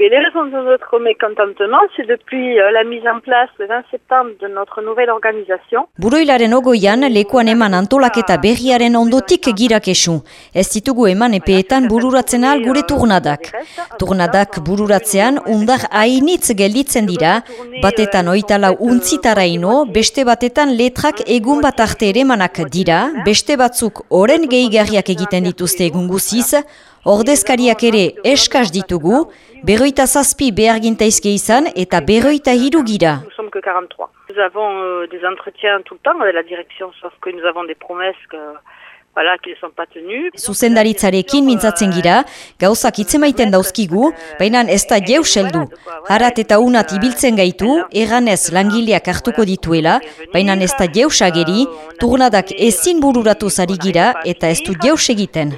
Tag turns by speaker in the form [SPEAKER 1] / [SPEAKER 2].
[SPEAKER 1] Mais les raisons de notre mécontentement, c'est depuis euh, la mise en place le 20 septembre de notre nouvelle organisation.
[SPEAKER 2] Buroilaren ogoian lekuan eman antolaketa berriaren ondotik girakesu. Ez ditugu eman epeetan bururatzen al gure turnadak. Turnadak bururatzean undar hainitz gelditzen dira, batetan oitalau untzitaraino, beste batetan letrak egun bat arte ere dira, beste batzuk oren gehigarriak egiten dituzte egun guziz, ordezkariak ere eskaz ditugu, berroita zazpi behargintaizke izan eta berroita hiru gira.
[SPEAKER 1] Nous sommes que 43. Nous avons euh, des entretiens tout le temps avec la direction, sauf que nous avons des promesses que, voilà.
[SPEAKER 2] Zuzendaritzarekin mintzatzen gira, gauzak itzemaiten dauzkigu, baina ez da jeuseldu. Harat eta unat ibiltzen gaitu, erranez langileak hartuko dituela, baina ez da jeusageri, turnadak ezin bururatu zari gira eta ez du jeus egiten.